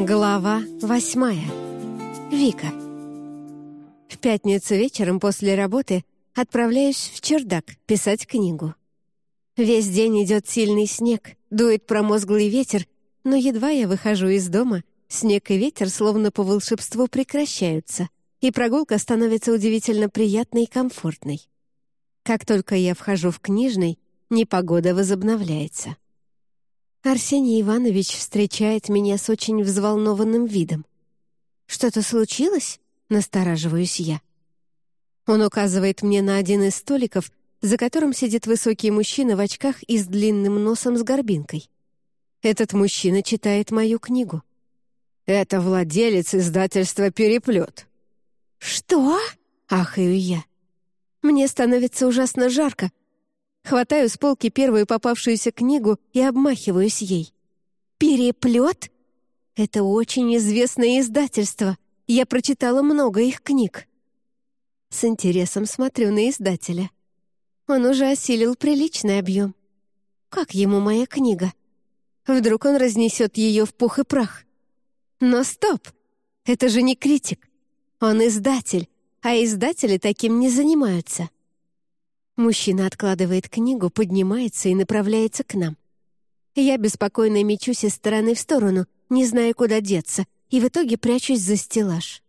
Глава восьмая. Вика. В пятницу вечером после работы отправляюсь в чердак писать книгу. Весь день идет сильный снег, дует промозглый ветер, но едва я выхожу из дома, снег и ветер словно по волшебству прекращаются, и прогулка становится удивительно приятной и комфортной. Как только я вхожу в книжный, непогода возобновляется. Арсений Иванович встречает меня с очень взволнованным видом. «Что-то случилось?» — настораживаюсь я. Он указывает мне на один из столиков, за которым сидит высокий мужчина в очках и с длинным носом с горбинкой. Этот мужчина читает мою книгу. «Это владелец издательства «Переплет». «Что?» — ахаю я. Мне становится ужасно жарко. Хватаю с полки первую попавшуюся книгу и обмахиваюсь ей. «Переплет?» Это очень известное издательство. Я прочитала много их книг. С интересом смотрю на издателя. Он уже осилил приличный объем. Как ему моя книга? Вдруг он разнесет ее в пух и прах. Но стоп! Это же не критик. Он издатель, а издатели таким не занимаются. Мужчина откладывает книгу, поднимается и направляется к нам. Я беспокойно мечусь из стороны в сторону, не зная, куда деться, и в итоге прячусь за стеллаж.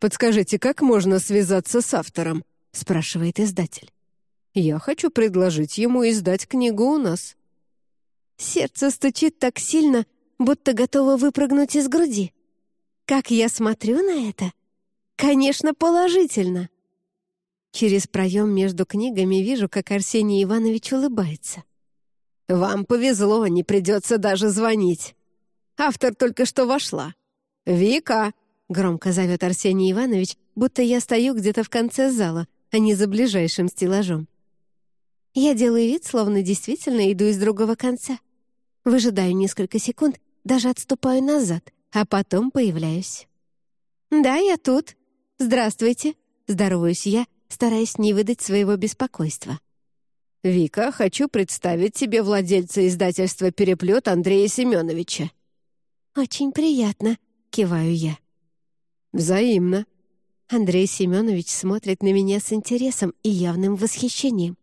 «Подскажите, как можно связаться с автором?» — спрашивает издатель. «Я хочу предложить ему издать книгу у нас». Сердце стучит так сильно, будто готово выпрыгнуть из груди. Как я смотрю на это? Конечно, положительно. Через проем между книгами вижу, как Арсений Иванович улыбается. «Вам повезло, не придется даже звонить. Автор только что вошла. Вика!» — громко зовет Арсений Иванович, будто я стою где-то в конце зала, а не за ближайшим стеллажом. Я делаю вид, словно действительно иду из другого конца. Выжидаю несколько секунд, даже отступаю назад, а потом появляюсь. «Да, я тут», «Здравствуйте!» — здороваюсь я, стараясь не выдать своего беспокойства. «Вика, хочу представить тебе владельца издательства «Переплет» Андрея Семеновича». «Очень приятно», — киваю я. «Взаимно». Андрей Семенович смотрит на меня с интересом и явным восхищением.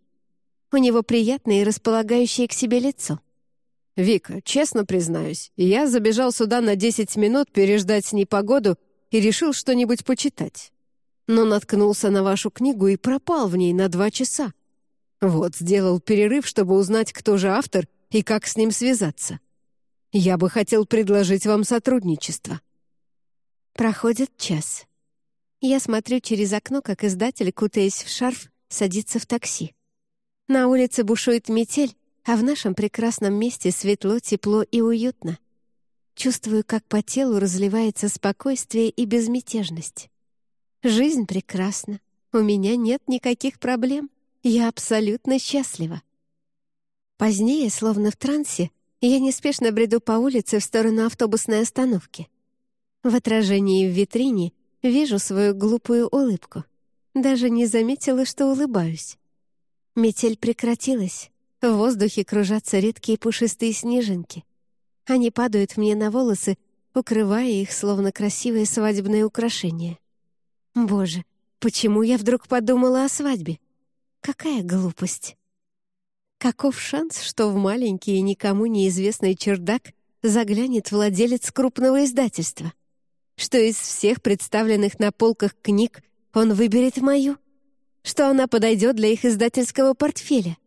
У него приятное и располагающее к себе лицо. «Вика, честно признаюсь, я забежал сюда на 10 минут переждать непогоду и решил что-нибудь почитать. Но наткнулся на вашу книгу и пропал в ней на два часа. Вот, сделал перерыв, чтобы узнать, кто же автор и как с ним связаться. Я бы хотел предложить вам сотрудничество». Проходит час. Я смотрю через окно, как издатель, кутаясь в шарф, садится в такси. На улице бушует метель, а в нашем прекрасном месте светло, тепло и уютно. Чувствую, как по телу разливается спокойствие и безмятежность. Жизнь прекрасна. У меня нет никаких проблем. Я абсолютно счастлива. Позднее, словно в трансе, я неспешно бреду по улице в сторону автобусной остановки. В отражении в витрине вижу свою глупую улыбку. Даже не заметила, что улыбаюсь. Метель прекратилась. В воздухе кружатся редкие пушистые снежинки. Они падают мне на волосы, укрывая их, словно красивое свадебное украшение. Боже, почему я вдруг подумала о свадьбе? Какая глупость! Каков шанс, что в маленький и никому неизвестный чердак заглянет владелец крупного издательства? Что из всех представленных на полках книг он выберет мою? Что она подойдет для их издательского портфеля?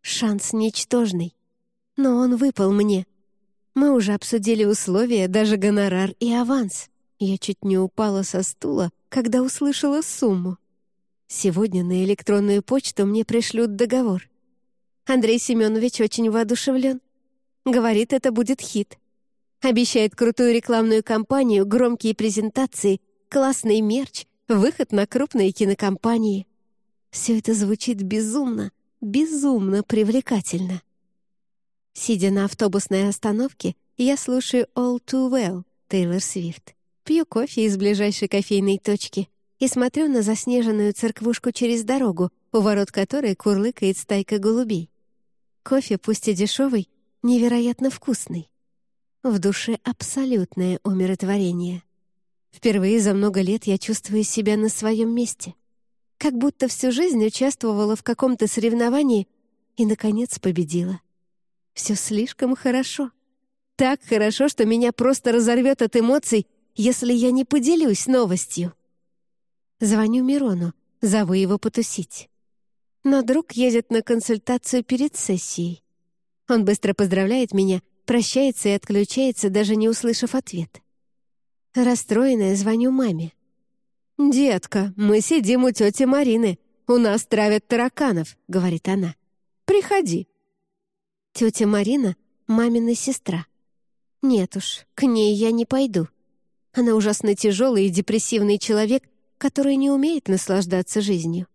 Шанс ничтожный. Но он выпал мне — мы уже обсудили условия, даже гонорар и аванс. Я чуть не упала со стула, когда услышала сумму. Сегодня на электронную почту мне пришлют договор. Андрей Семенович очень воодушевлен. Говорит, это будет хит. Обещает крутую рекламную кампанию, громкие презентации, классный мерч, выход на крупные кинокомпании. Все это звучит безумно, безумно привлекательно. Сидя на автобусной остановке, я слушаю «All Too Well» Тейлор Свифт. Пью кофе из ближайшей кофейной точки и смотрю на заснеженную церквушку через дорогу, у ворот которой курлыкает стайка голубей. Кофе, пусть и дешевый, невероятно вкусный. В душе абсолютное умиротворение. Впервые за много лет я чувствую себя на своем месте. Как будто всю жизнь участвовала в каком-то соревновании и, наконец, победила. Все слишком хорошо. Так хорошо, что меня просто разорвет от эмоций, если я не поделюсь новостью. Звоню Мирону, зову его потусить. Но друг едет на консультацию перед сессией. Он быстро поздравляет меня, прощается и отключается, даже не услышав ответ. Расстроенная звоню маме. «Детка, мы сидим у тети Марины. У нас травят тараканов», — говорит она. «Приходи». Тетя Марина — мамина сестра. Нет уж, к ней я не пойду. Она ужасно тяжелый и депрессивный человек, который не умеет наслаждаться жизнью.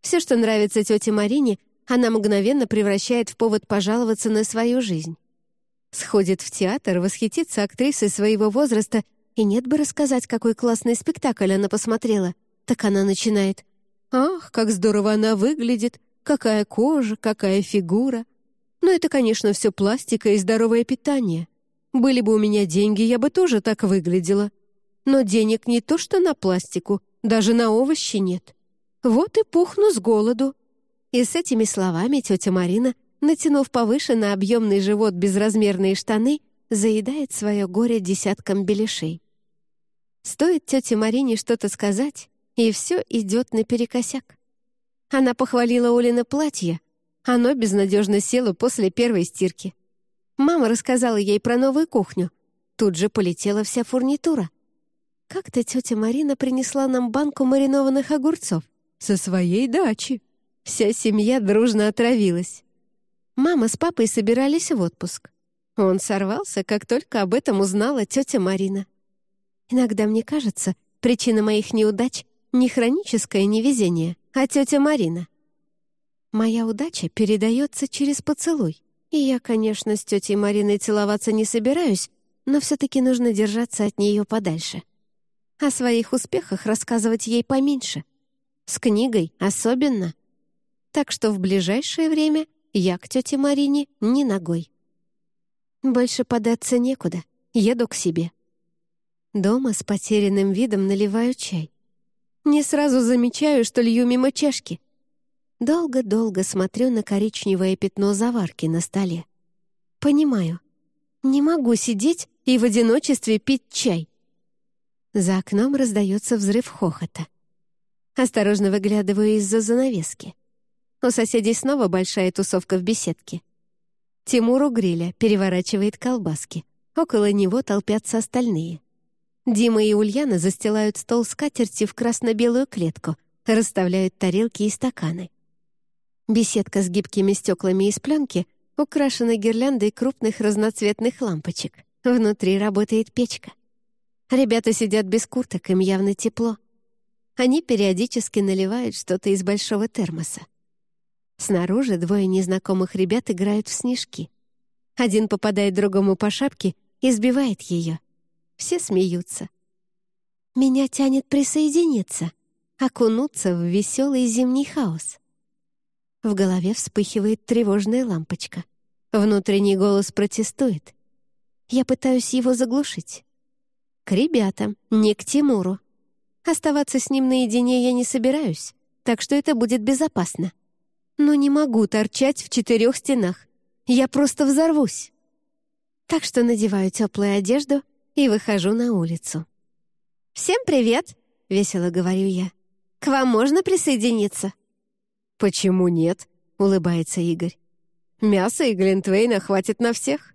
Все, что нравится тете Марине, она мгновенно превращает в повод пожаловаться на свою жизнь. Сходит в театр, восхитится актрисой своего возраста и нет бы рассказать, какой классный спектакль она посмотрела. Так она начинает. «Ах, как здорово она выглядит! Какая кожа, какая фигура!» Но это, конечно, все пластика и здоровое питание. Были бы у меня деньги, я бы тоже так выглядела. Но денег не то что на пластику, даже на овощи нет. Вот и пухну с голоду. И с этими словами тетя Марина, натянув повыше на объемный живот безразмерные штаны, заедает свое горе десятком беляшей. Стоит тете Марине что-то сказать, и все идет наперекосяк. Она похвалила Олина платье, оно безнадежно село после первой стирки. Мама рассказала ей про новую кухню. Тут же полетела вся фурнитура. Как-то тетя Марина принесла нам банку маринованных огурцов со своей дачи. Вся семья дружно отравилась. Мама с папой собирались в отпуск. Он сорвался, как только об этом узнала тетя Марина. Иногда мне кажется, причина моих неудач — не хроническое невезение, а тетя Марина. Моя удача передается через поцелуй. И я, конечно, с тетей Мариной целоваться не собираюсь, но все-таки нужно держаться от нее подальше. О своих успехах рассказывать ей поменьше. С книгой особенно. Так что в ближайшее время я к тете Марине не ногой. Больше податься некуда. Еду к себе. Дома с потерянным видом наливаю чай. Не сразу замечаю, что лью мимо чашки. Долго-долго смотрю на коричневое пятно заварки на столе. Понимаю, не могу сидеть и в одиночестве пить чай. За окном раздается взрыв хохота. Осторожно выглядываю из-за занавески. У соседей снова большая тусовка в беседке. Тимур у гриля переворачивает колбаски. Около него толпятся остальные. Дима и Ульяна застилают стол скатерти в красно-белую клетку, расставляют тарелки и стаканы. Беседка с гибкими стеклами из пленки украшена гирляндой крупных разноцветных лампочек. Внутри работает печка. Ребята сидят без курток, им явно тепло. Они периодически наливают что-то из большого термоса. Снаружи двое незнакомых ребят играют в снежки. Один попадает другому по шапке и сбивает ее. Все смеются. Меня тянет присоединиться, окунуться в веселый зимний хаос. В голове вспыхивает тревожная лампочка. Внутренний голос протестует. Я пытаюсь его заглушить. К ребятам, не к Тимуру. Оставаться с ним наедине я не собираюсь, так что это будет безопасно. Но не могу торчать в четырех стенах. Я просто взорвусь. Так что надеваю теплую одежду — и выхожу на улицу. «Всем привет!» — весело говорю я. «К вам можно присоединиться?» «Почему нет?» — улыбается Игорь. «Мяса и глинтвейна хватит на всех».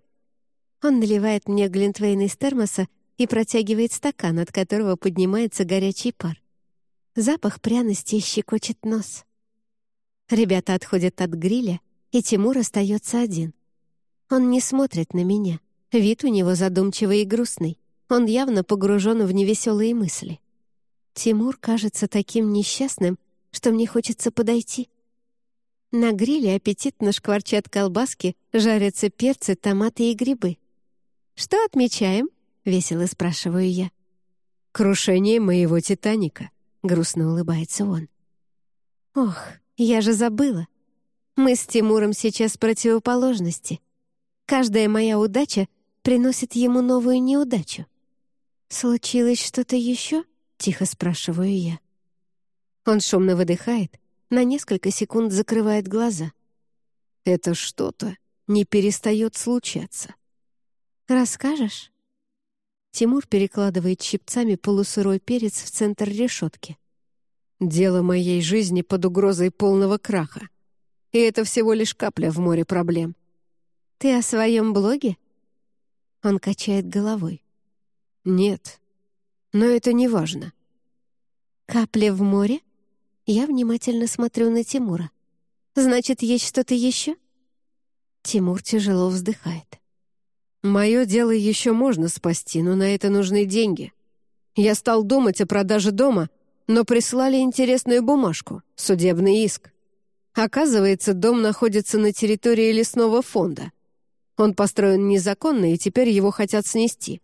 Он наливает мне глинтвейн из термоса и протягивает стакан, от которого поднимается горячий пар. Запах пряности щекочет нос. Ребята отходят от гриля, и Тимур остается один. Он не смотрит на меня — Вид у него задумчивый и грустный. Он явно погружен в невеселые мысли. Тимур кажется таким несчастным, что мне хочется подойти. На гриле аппетитно шкварчат колбаски, жарятся перцы, томаты и грибы. «Что отмечаем?» — весело спрашиваю я. «Крушение моего «Титаника», — грустно улыбается он. «Ох, я же забыла. Мы с Тимуром сейчас противоположности. Каждая моя удача приносит ему новую неудачу. «Случилось что-то еще?» — тихо спрашиваю я. Он шумно выдыхает, на несколько секунд закрывает глаза. «Это что-то не перестает случаться». «Расскажешь?» Тимур перекладывает щипцами полусырой перец в центр решетки. «Дело моей жизни под угрозой полного краха. И это всего лишь капля в море проблем». «Ты о своем блоге?» Он качает головой. «Нет, но это не важно». «Капля в море?» Я внимательно смотрю на Тимура. «Значит, есть что-то еще?» Тимур тяжело вздыхает. «Мое дело еще можно спасти, но на это нужны деньги. Я стал думать о продаже дома, но прислали интересную бумажку — судебный иск. Оказывается, дом находится на территории лесного фонда. Он построен незаконно, и теперь его хотят снести.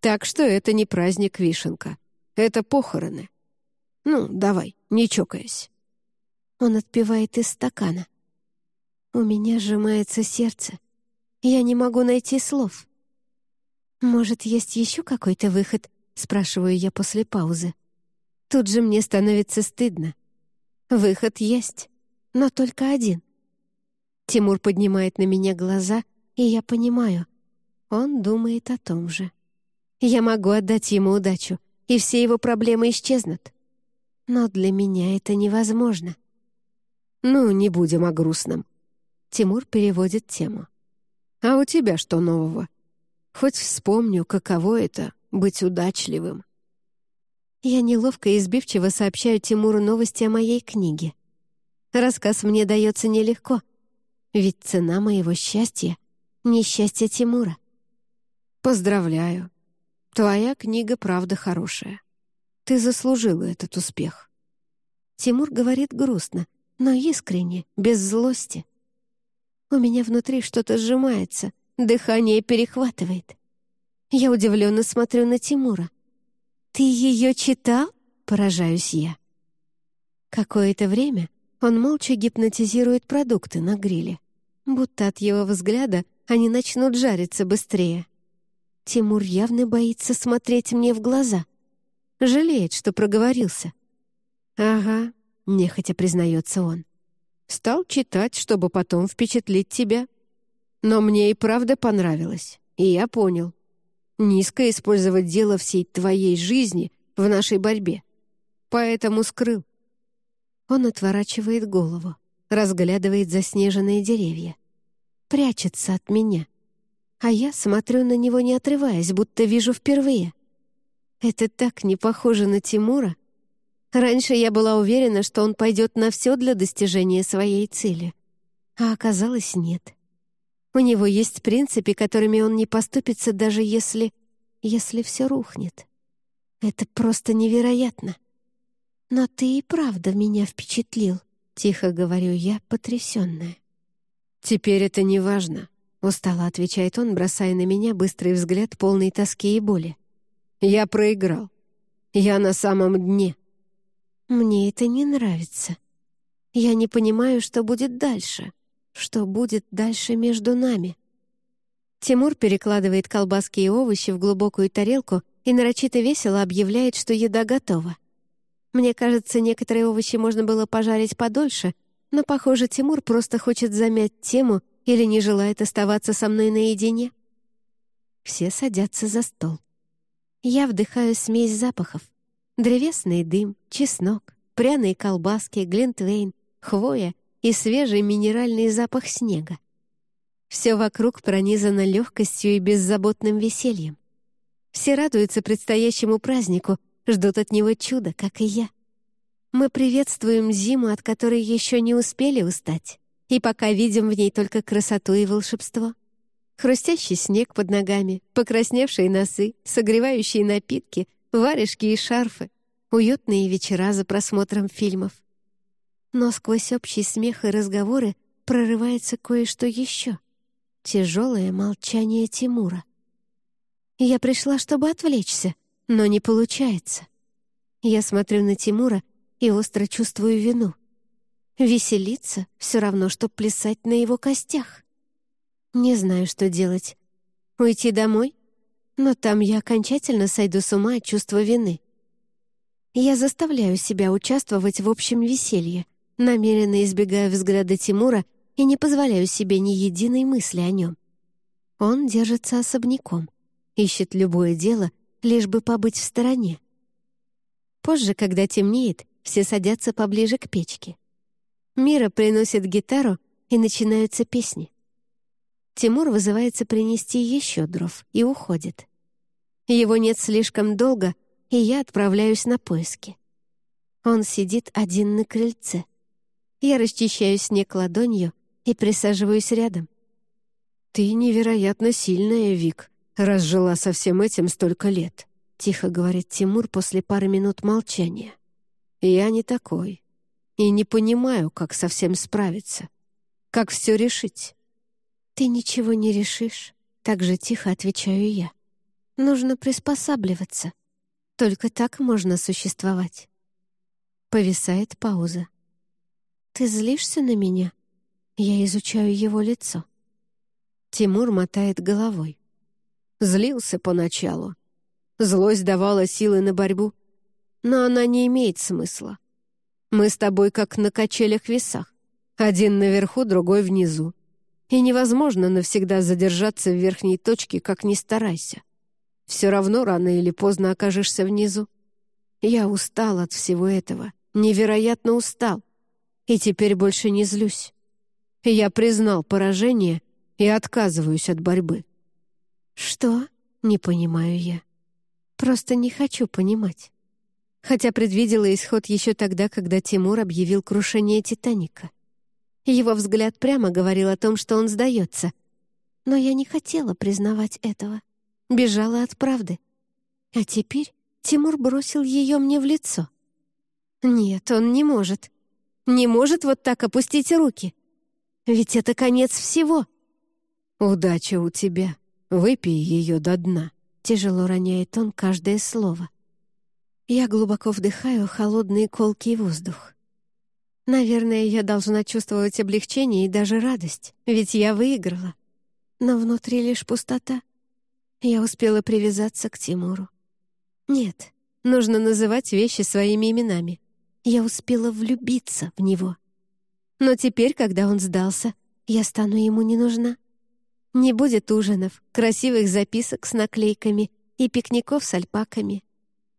Так что это не праздник Вишенка. Это похороны. Ну, давай, не чокаясь. Он отпивает из стакана. У меня сжимается сердце. Я не могу найти слов. «Может, есть еще какой-то выход?» — спрашиваю я после паузы. Тут же мне становится стыдно. Выход есть, но только один. Тимур поднимает на меня глаза, и я понимаю, он думает о том же. Я могу отдать ему удачу, и все его проблемы исчезнут. Но для меня это невозможно. «Ну, не будем о грустном». Тимур переводит тему. «А у тебя что нового? Хоть вспомню, каково это — быть удачливым». Я неловко и избивчиво сообщаю Тимуру новости о моей книге. Рассказ мне дается нелегко, ведь цена моего счастья — несчастье Тимура. «Поздравляю», Твоя книга правда хорошая. Ты заслужила этот успех. Тимур говорит грустно, но искренне, без злости. У меня внутри что-то сжимается, дыхание перехватывает. Я удивленно смотрю на Тимура. «Ты ее читал?» — поражаюсь я. Какое-то время он молча гипнотизирует продукты на гриле, будто от его взгляда они начнут жариться быстрее. Тимур явно боится смотреть мне в глаза. Жалеет, что проговорился. «Ага», — нехотя признается он. «Стал читать, чтобы потом впечатлить тебя. Но мне и правда понравилось, и я понял. Низко использовать дело всей твоей жизни в нашей борьбе. Поэтому скрыл». Он отворачивает голову, разглядывает заснеженные деревья. Прячется от меня — а я смотрю на него, не отрываясь, будто вижу впервые. Это так не похоже на Тимура. Раньше я была уверена, что он пойдет на все для достижения своей цели. А оказалось, нет. У него есть принципы, которыми он не поступится, даже если... если все рухнет. Это просто невероятно. Но ты и правда меня впечатлил, — тихо говорю я, потрясенная. Теперь это не важно. Устало отвечает он, бросая на меня быстрый взгляд полной тоски и боли. «Я проиграл. Я на самом дне». «Мне это не нравится. Я не понимаю, что будет дальше. Что будет дальше между нами?» Тимур перекладывает колбаски и овощи в глубокую тарелку и нарочито весело объявляет, что еда готова. Мне кажется, некоторые овощи можно было пожарить подольше, но, похоже, Тимур просто хочет замять тему или не желает оставаться со мной наедине? Все садятся за стол. Я вдыхаю смесь запахов. Древесный дым, чеснок, пряные колбаски, глинтвейн, хвоя и свежий минеральный запах снега. Все вокруг пронизано легкостью и беззаботным весельем. Все радуются предстоящему празднику, ждут от него чуда, как и я. Мы приветствуем зиму, от которой еще не успели устать и пока видим в ней только красоту и волшебство. Хрустящий снег под ногами, покрасневшие носы, согревающие напитки, варежки и шарфы, уютные вечера за просмотром фильмов. Но сквозь общий смех и разговоры прорывается кое-что еще. Тяжелое молчание Тимура. Я пришла, чтобы отвлечься, но не получается. Я смотрю на Тимура и остро чувствую вину — Веселиться — все равно, что плясать на его костях. Не знаю, что делать. Уйти домой? Но там я окончательно сойду с ума от чувства вины. Я заставляю себя участвовать в общем веселье, намеренно избегаю взгляда Тимура и не позволяю себе ни единой мысли о нем. Он держится особняком, ищет любое дело, лишь бы побыть в стороне. Позже, когда темнеет, все садятся поближе к печке. Мира приносит гитару, и начинаются песни. Тимур вызывается принести еще дров и уходит. Его нет слишком долго, и я отправляюсь на поиски. Он сидит один на крыльце. Я расчищаю снег ладонью и присаживаюсь рядом. «Ты невероятно сильная, Вик, раз жила со всем этим столько лет», — тихо говорит Тимур после пары минут молчания. «Я не такой. И не понимаю, как со всем справиться. Как все решить?» «Ты ничего не решишь», — так же тихо отвечаю я. «Нужно приспосабливаться. Только так можно существовать». Повисает пауза. «Ты злишься на меня?» Я изучаю его лицо. Тимур мотает головой. Злился поначалу. Злость давала силы на борьбу. Но она не имеет смысла. Мы с тобой как на качелях-весах. Один наверху, другой внизу. И невозможно навсегда задержаться в верхней точке, как ни старайся. Все равно рано или поздно окажешься внизу. Я устал от всего этого, невероятно устал. И теперь больше не злюсь. Я признал поражение и отказываюсь от борьбы. «Что?» — не понимаю я. Просто не хочу понимать. Хотя предвидела исход еще тогда, когда Тимур объявил крушение «Титаника». Его взгляд прямо говорил о том, что он сдается. Но я не хотела признавать этого. Бежала от правды. А теперь Тимур бросил ее мне в лицо. Нет, он не может. Не может вот так опустить руки. Ведь это конец всего. «Удача у тебя. Выпей ее до дна», — тяжело роняет он каждое слово. Я глубоко вдыхаю холодный колкий воздух. Наверное, я должна чувствовать облегчение и даже радость, ведь я выиграла. Но внутри лишь пустота. Я успела привязаться к Тимуру. Нет, нужно называть вещи своими именами. Я успела влюбиться в него. Но теперь, когда он сдался, я стану ему не нужна. Не будет ужинов, красивых записок с наклейками и пикников с альпаками.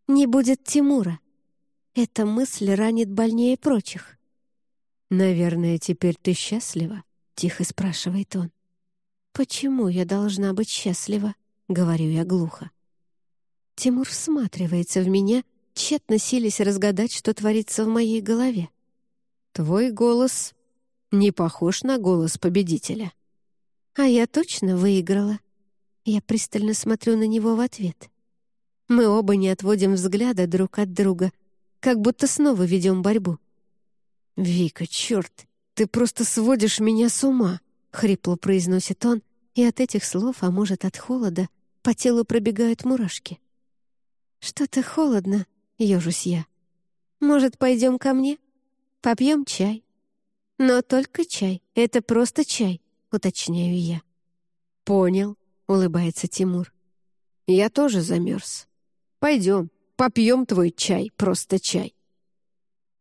Не будет Тимура. Эта мысль ранит больнее прочих. «Наверное, теперь ты счастлива?» — тихо спрашивает он. «Почему я должна быть счастлива?» — говорю я глухо. Тимур всматривается в меня, тщетно силясь разгадать, что творится в моей голове. «Твой голос не похож на голос победителя». «А я точно выиграла». Я пристально смотрю на него в ответ. Мы оба не отводим взгляда друг от друга, как будто снова ведем борьбу. «Вика, черт, ты просто сводишь меня с ума!» — хрипло произносит он, и от этих слов, а может, от холода, по телу пробегают мурашки. «Что-то холодно», — ежусь я. «Может, пойдем ко мне? Попьем чай?» «Но только чай. Это просто чай», — уточняю я. «Понял», — улыбается Тимур. «Я тоже замерз. Пойдем, попьем твой чай, просто чай».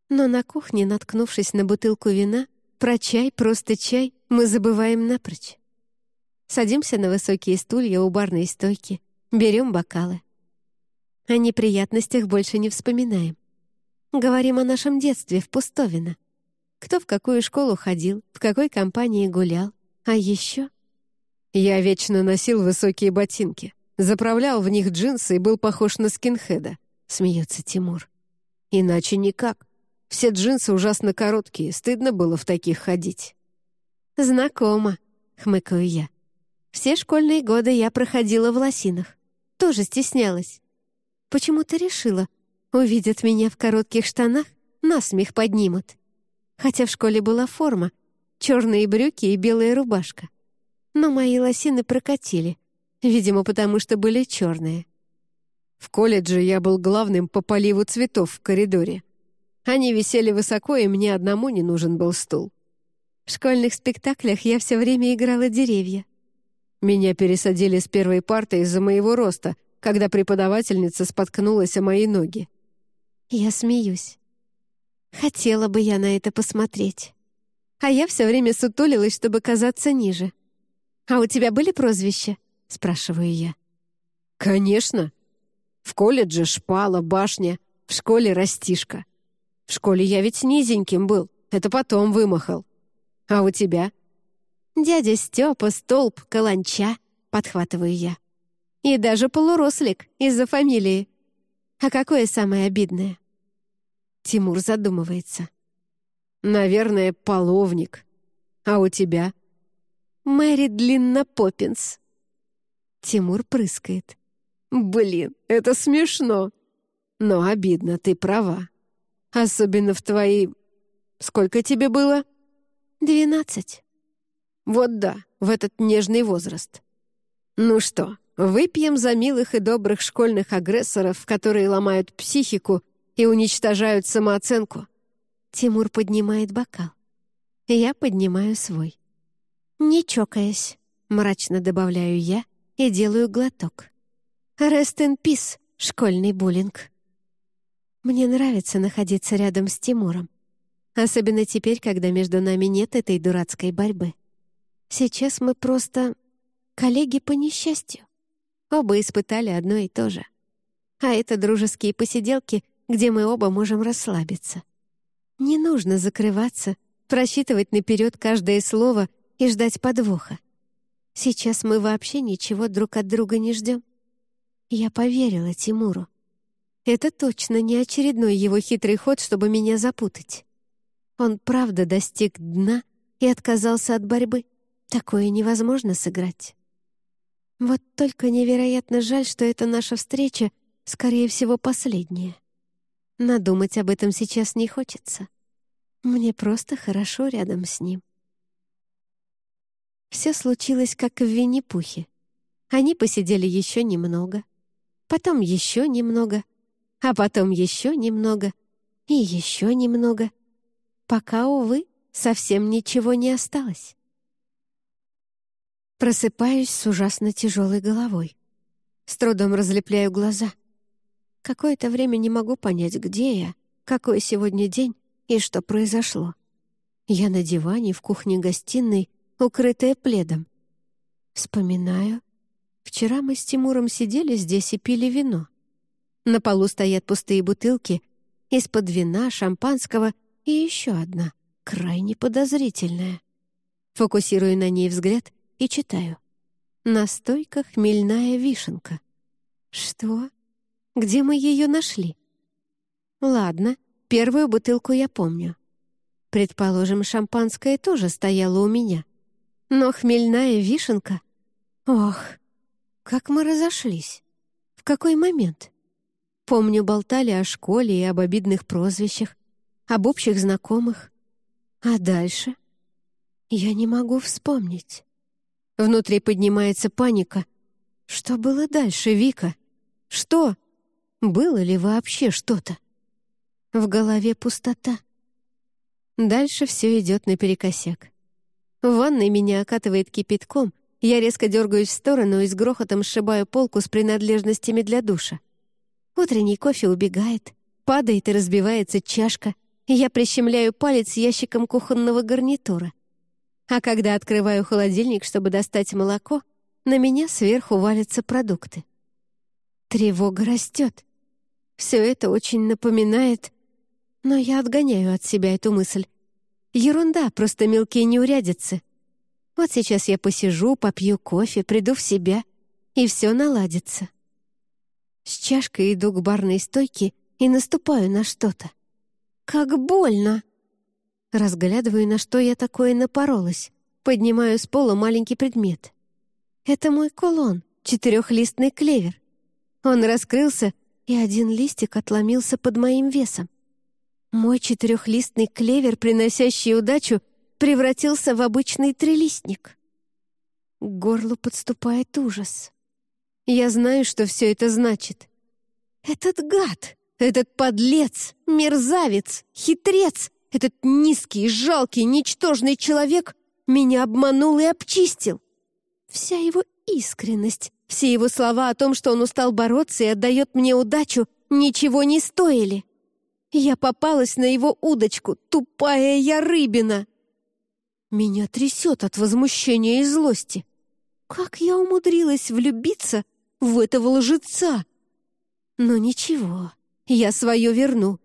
Но на кухне, наткнувшись на бутылку вина, про чай, просто чай, мы забываем напрочь. Садимся на высокие стулья у барной стойки, берем бокалы. О неприятностях больше не вспоминаем. Говорим о нашем детстве в Пустовино. Кто в какую школу ходил, в какой компании гулял. А еще... Я вечно носил высокие ботинки, заправлял в них джинсы и был похож на скинхеда, смеется Тимур. Иначе никак. Все джинсы ужасно короткие, стыдно было в таких ходить». «Знакомо», — хмыкаю я. «Все школьные годы я проходила в лосинах. Тоже стеснялась. Почему-то решила, увидят меня в коротких штанах, насмех поднимут. Хотя в школе была форма, черные брюки и белая рубашка. Но мои лосины прокатили, видимо, потому что были черные. В колледже я был главным по поливу цветов в коридоре. Они висели высоко, и мне одному не нужен был стул. В школьных спектаклях я все время играла деревья. Меня пересадили с первой парты из-за моего роста, когда преподавательница споткнулась о мои ноги. Я смеюсь. Хотела бы я на это посмотреть. А я все время сутулилась, чтобы казаться ниже. «А у тебя были прозвища?» — спрашиваю я. «Конечно. В колледже шпала, башня, в школе растишка. В школе я ведь низеньким был, это потом вымахал. А у тебя?» «Дядя Степа, столб, каланча», — подхватываю я. «И даже полурослик из-за фамилии. А какое самое обидное?» Тимур задумывается. «Наверное, половник. А у тебя?» «Мэри Длиннопопинс». Тимур прыскает. «Блин, это смешно. Но обидно, ты права. Особенно в твои... Сколько тебе было?» «Двенадцать». Вот да, в этот нежный возраст. Ну что, выпьем за милых и добрых школьных агрессоров, которые ломают психику и уничтожают самооценку. Тимур поднимает бокал. Я поднимаю свой. Не чокаясь, мрачно добавляю я и делаю глоток. Rest in peace, школьный буллинг. Мне нравится находиться рядом с Тимуром. Особенно теперь, когда между нами нет этой дурацкой борьбы. Сейчас мы просто коллеги по несчастью. Оба испытали одно и то же. А это дружеские посиделки, где мы оба можем расслабиться. Не нужно закрываться, просчитывать наперед каждое слово и ждать подвоха. Сейчас мы вообще ничего друг от друга не ждем. Я поверила Тимуру. Это точно не очередной его хитрый ход, чтобы меня запутать. Он правда достиг дна и отказался от борьбы. Такое невозможно сыграть. Вот только невероятно жаль, что эта наша встреча, скорее всего, последняя. Надумать об этом сейчас не хочется. Мне просто хорошо рядом с ним. Все случилось, как в Винни-Пухе. Они посидели еще немного, потом еще немного, а потом еще немного и еще немного, пока, увы, совсем ничего не осталось. Просыпаюсь с ужасно тяжелой головой. С трудом разлепляю глаза. Какое-то время не могу понять, где я, какой сегодня день и что произошло. Я на диване в кухне-гостиной, укрытая пледом. Вспоминаю. Вчера мы с Тимуром сидели здесь и пили вино. На полу стоят пустые бутылки, из-под вина, шампанского и еще одна, крайне подозрительная. Фокусирую на ней взгляд и читаю. Настойка хмельная вишенка. Что? Где мы ее нашли? Ладно, первую бутылку я помню. Предположим, шампанское тоже стояло у меня. Но хмельная вишенка? Ох, как мы разошлись. В какой момент? Помню, болтали о школе и об обидных прозвищах, об общих знакомых. А дальше? Я не могу вспомнить. Внутри поднимается паника. Что было дальше, Вика? Что? Было ли вообще что-то? В голове пустота. Дальше все идет наперекосяк. В ванной меня окатывает кипятком, я резко дергаюсь в сторону и с грохотом сшибаю полку с принадлежностями для душа. Утренний кофе убегает, падает и разбивается чашка, и я прищемляю палец ящиком кухонного гарнитура. А когда открываю холодильник, чтобы достать молоко, на меня сверху валятся продукты. Тревога растет. Все это очень напоминает... Но я отгоняю от себя эту мысль. Ерунда, просто мелкие неурядицы. Вот сейчас я посижу, попью кофе, приду в себя, и все наладится. С чашкой иду к барной стойке и наступаю на что-то. Как больно! Разглядываю, на что я такое напоролась. Поднимаю с пола маленький предмет. Это мой кулон, четырехлистный клевер. Он раскрылся, и один листик отломился под моим весом. Мой четырехлистный клевер, приносящий удачу, превратился в обычный трилистник. К горлу подступает ужас. Я знаю, что все это значит. Этот гад, этот подлец, мерзавец, хитрец — этот низкий, жалкий, ничтожный человек меня обманул и обчистил. Вся его искренность, все его слова о том, что он устал бороться и отдает мне удачу, ничего не стоили. Я попалась на его удочку, тупая я рыбина. Меня трясет от возмущения и злости. Как я умудрилась влюбиться в этого лжеца? Но ничего, я свое верну.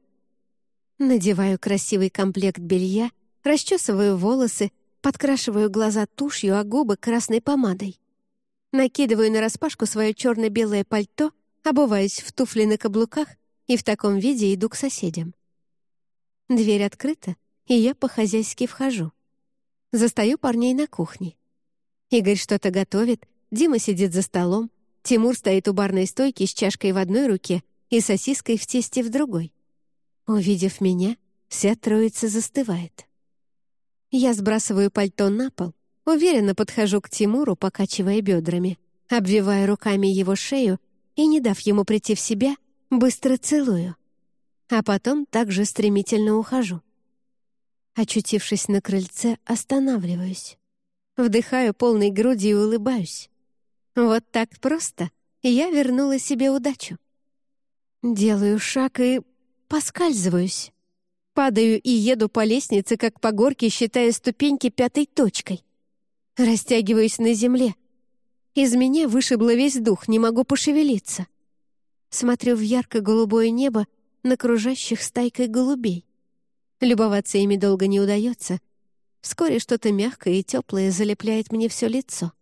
Надеваю красивый комплект белья, расчесываю волосы, подкрашиваю глаза тушью, а губы красной помадой. Накидываю нараспашку свое черно-белое пальто, обуваюсь в туфли на каблуках и в таком виде иду к соседям. Дверь открыта, и я по-хозяйски вхожу. Застаю парней на кухне. Игорь что-то готовит, Дима сидит за столом, Тимур стоит у барной стойки с чашкой в одной руке и сосиской в тесте в другой. Увидев меня, вся троица застывает. Я сбрасываю пальто на пол, уверенно подхожу к Тимуру, покачивая бедрами, обвивая руками его шею и, не дав ему прийти в себя, быстро целую. А потом также стремительно ухожу. Очутившись на крыльце, останавливаюсь. Вдыхаю полной грудью и улыбаюсь. Вот так просто я вернула себе удачу. Делаю шаг и поскальзываюсь. Падаю и еду по лестнице, как по горке, считая ступеньки пятой точкой. Растягиваюсь на земле. Из меня вышибло весь дух, не могу пошевелиться. Смотрю в ярко-голубое небо на кружащих стайкой голубей. Любоваться ими долго не удается. Вскоре что-то мягкое и теплое залепляет мне все лицо.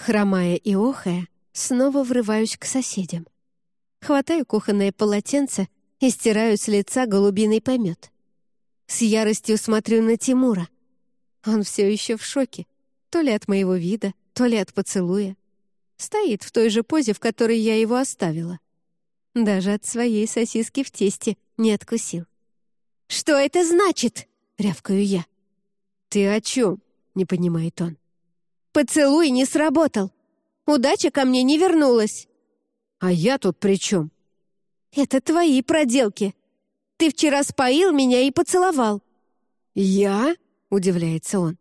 Хромая и охая, снова врываюсь к соседям. Хватаю кухонное полотенце и стираю с лица голубиный помет. С яростью смотрю на Тимура. Он все еще в шоке, то ли от моего вида, то ли от поцелуя. Стоит в той же позе, в которой я его оставила. Даже от своей сосиски в тесте не откусил. «Что это значит?» — рявкаю я. «Ты о чем?» — не понимает он. «Поцелуй не сработал. Удача ко мне не вернулась». «А я тут при чем?» «Это твои проделки. Ты вчера споил меня и поцеловал». «Я?» — удивляется он.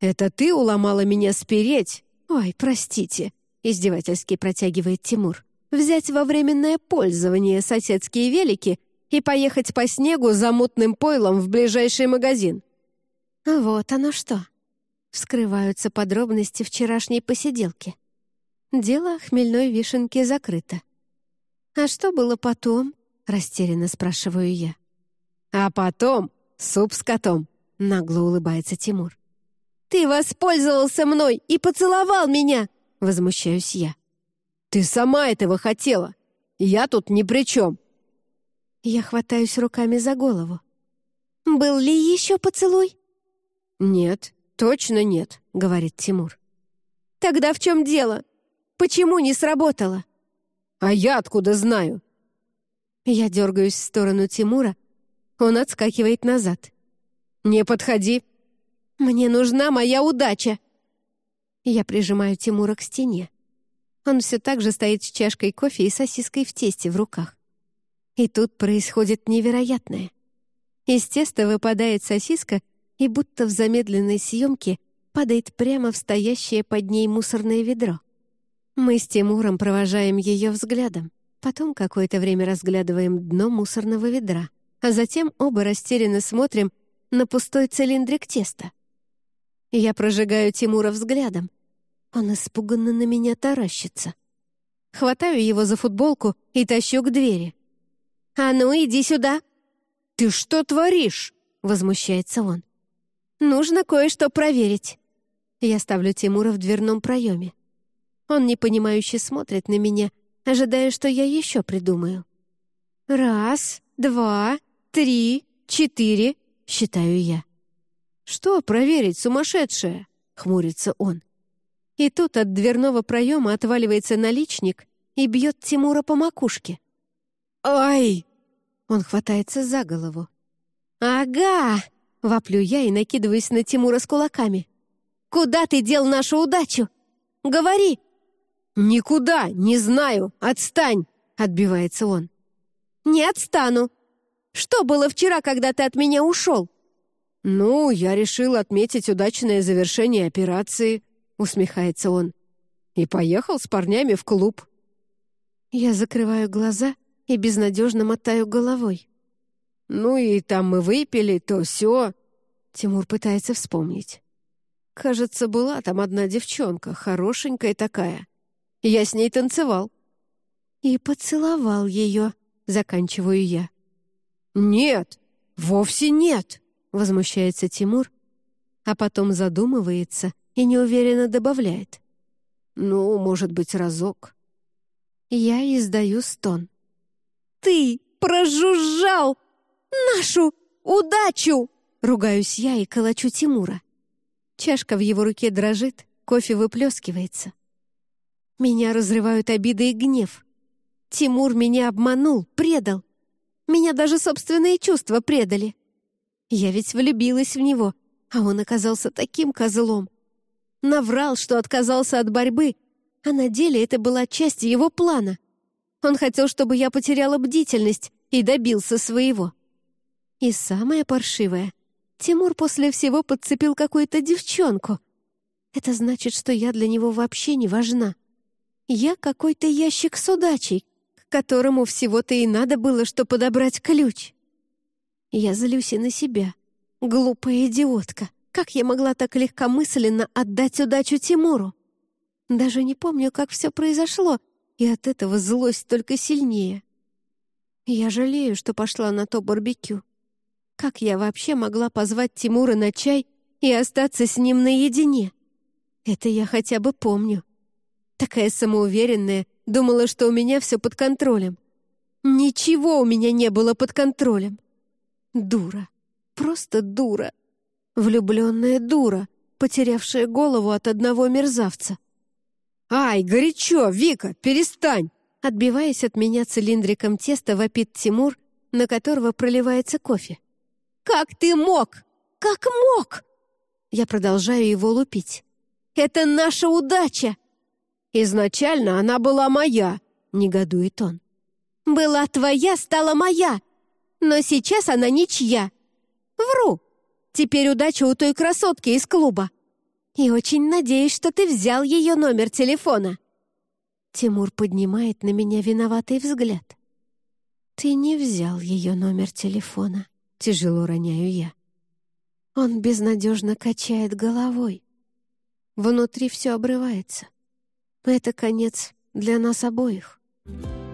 «Это ты уломала меня спереть?» «Ой, простите», издевательски протягивает Тимур. «Взять во временное пользование соседские велики и поехать по снегу за мутным пойлом в ближайший магазин». Вот оно что. Вскрываются подробности вчерашней посиделки. Дело хмельной вишенки закрыто. «А что было потом?» — растерянно спрашиваю я. «А потом суп с котом», — нагло улыбается Тимур. «Ты воспользовался мной и поцеловал меня!» — возмущаюсь я. «Ты сама этого хотела! Я тут ни при чем!» Я хватаюсь руками за голову. «Был ли еще поцелуй?» «Нет, точно нет», — говорит Тимур. «Тогда в чем дело? Почему не сработало?» «А я откуда знаю?» Я дергаюсь в сторону Тимура. Он отскакивает назад. «Не подходи!» «Мне нужна моя удача!» Я прижимаю Тимура к стене. Он все так же стоит с чашкой кофе и сосиской в тесте в руках. И тут происходит невероятное. Из теста выпадает сосиска и будто в замедленной съемке падает прямо в стоящее под ней мусорное ведро. Мы с Тимуром провожаем ее взглядом, потом какое-то время разглядываем дно мусорного ведра, а затем оба растерянно смотрим на пустой цилиндрик теста. Я прожигаю Тимура взглядом, он испуганно на меня таращится. Хватаю его за футболку и тащу к двери. «А ну, иди сюда!» «Ты что творишь?» — возмущается он. «Нужно кое-что проверить». Я ставлю Тимура в дверном проеме. Он непонимающе смотрит на меня, ожидая, что я еще придумаю. «Раз, два, три, четыре», — считаю я. «Что проверить, сумасшедшая?» — хмурится он. И тут от дверного проема отваливается наличник и бьет Тимура по макушке. «Ай!» Он хватается за голову. «Ага!» — воплю я и накидываюсь на Тимура с кулаками. «Куда ты дел нашу удачу? Говори!» «Никуда, не знаю, отстань!» — отбивается он. «Не отстану! Что было вчера, когда ты от меня ушел?» «Ну, я решил отметить удачное завершение операции», — усмехается он. «И поехал с парнями в клуб». Я закрываю глаза и безнадежно мотаю головой. «Ну и там мы выпили, то все. Тимур пытается вспомнить. «Кажется, была там одна девчонка, хорошенькая такая. Я с ней танцевал». «И поцеловал ее», — заканчиваю я. «Нет, вовсе нет», — возмущается Тимур, а потом задумывается и неуверенно добавляет. «Ну, может быть, разок». Я издаю стон. «Ты прожужжал нашу удачу!» Ругаюсь я и колочу Тимура. Чашка в его руке дрожит, кофе выплескивается. Меня разрывают обиды и гнев. Тимур меня обманул, предал. Меня даже собственные чувства предали. Я ведь влюбилась в него, а он оказался таким козлом. Наврал, что отказался от борьбы, а на деле это была часть его плана. Он хотел, чтобы я потеряла бдительность и добился своего. И самое паршивое, Тимур после всего подцепил какую-то девчонку. Это значит, что я для него вообще не важна. Я какой-то ящик с удачей, к которому всего-то и надо было, что подобрать ключ. Я злюсь и на себя. Глупая идиотка. Как я могла так легкомысленно отдать удачу Тимуру? Даже не помню, как все произошло, и от этого злость только сильнее. Я жалею, что пошла на то барбекю. Как я вообще могла позвать Тимура на чай и остаться с ним наедине? Это я хотя бы помню. Такая самоуверенная, думала, что у меня все под контролем. Ничего у меня не было под контролем. Дура. Просто дура. Влюбленная дура, потерявшая голову от одного мерзавца. «Ай, горячо, Вика, перестань!» Отбиваясь от меня цилиндриком теста, вопит Тимур, на которого проливается кофе. «Как ты мог? Как мог?» Я продолжаю его лупить. «Это наша удача!» «Изначально она была моя», — негодует он. «Была твоя, стала моя, но сейчас она ничья. Вру. Теперь удача у той красотки из клуба. И очень надеюсь, что ты взял ее номер телефона». Тимур поднимает на меня виноватый взгляд. «Ты не взял ее номер телефона», — тяжело роняю я. Он безнадежно качает головой. Внутри все обрывается. Это конец для нас обоих. Thank you.